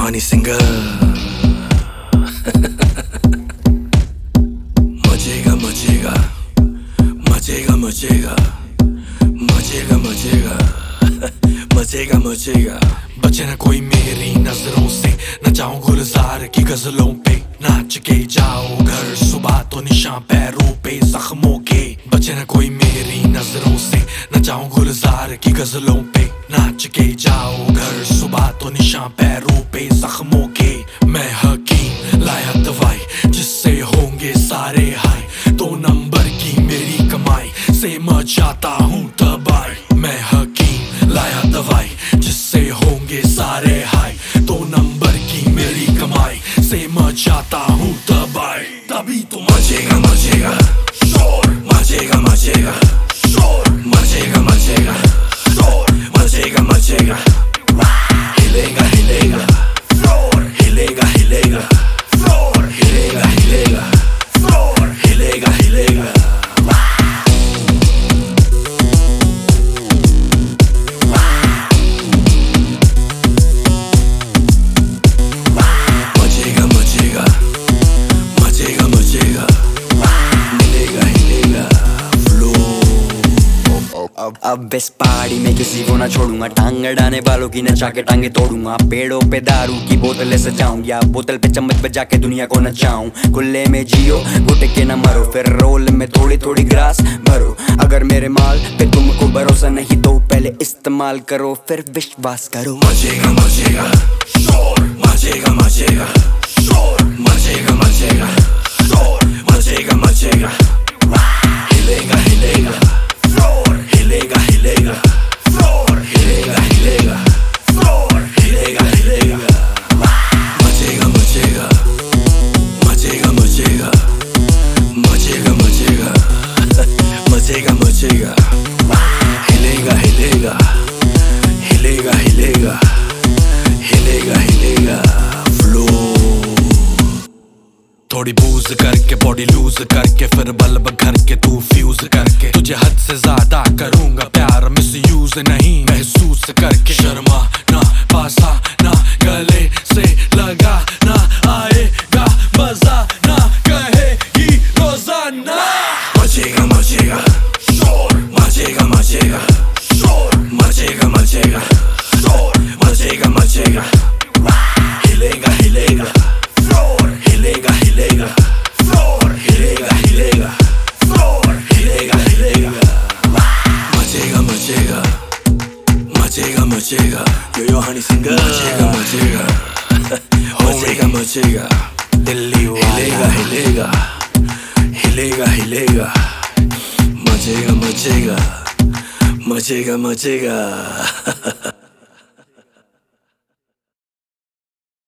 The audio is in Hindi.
हनी सिंगर मचेगा मचेगा मचेगा मचेगा मचेगा मचेगा मचेगा मचेगा बचे ना कोई मेरी नज़रों से न जाऊँ गुलजार की गजलों पे नाच के जाओ घर सुबह गजलों पे नाच के जाओ घर। सुबह तो निशान पैरों पे जख्मों के मैं हकीम। लाया दवाई जिससे होंगे सारे हाय। दो नंबर की मेरी कमाई से मचाता हूँ तबाई मैं हकीम लाया दवाई जिससे होंगे सारे हाय। दो नंबर की मेरी कमाई से मचाता अब अब इस पहाड़ी में किसी को ना छोड़ूँगा। टांग अड़ाने वालों की नचा के टांगे तोड़ूँगा। पेड़ों पे दारू की बोतल सजाऊँगा। बोतल पे चम्मच बजा के दुनिया को नचाऊं। खुले में जियो, घुट के न मरो। फिर रोल में थोड़ी थोड़ी ग्रास भरो। अगर मेरे माल पे तुमको भरोसा नहीं तो पहले इस्तेमाल करो। फिर विश्वास करो। शोर मचेगा थोड़ी बूज करके बॉडी लूज करके, फिर बल्ब घर के तू फ्यूज करके। तुझे हद से ज़्यादा करूँगा प्यार मिस यूज़ नहीं, महसूस करके। शर्मा ना, पासा 멋지가 멋지가? 요요하니 생각. 멋지가 멋지가? 멋지가 멋지가? 딜리와 힐리가 힐리가. 힐리가 힐리가. 멋지가 멋지가? 멋지가 멋지가?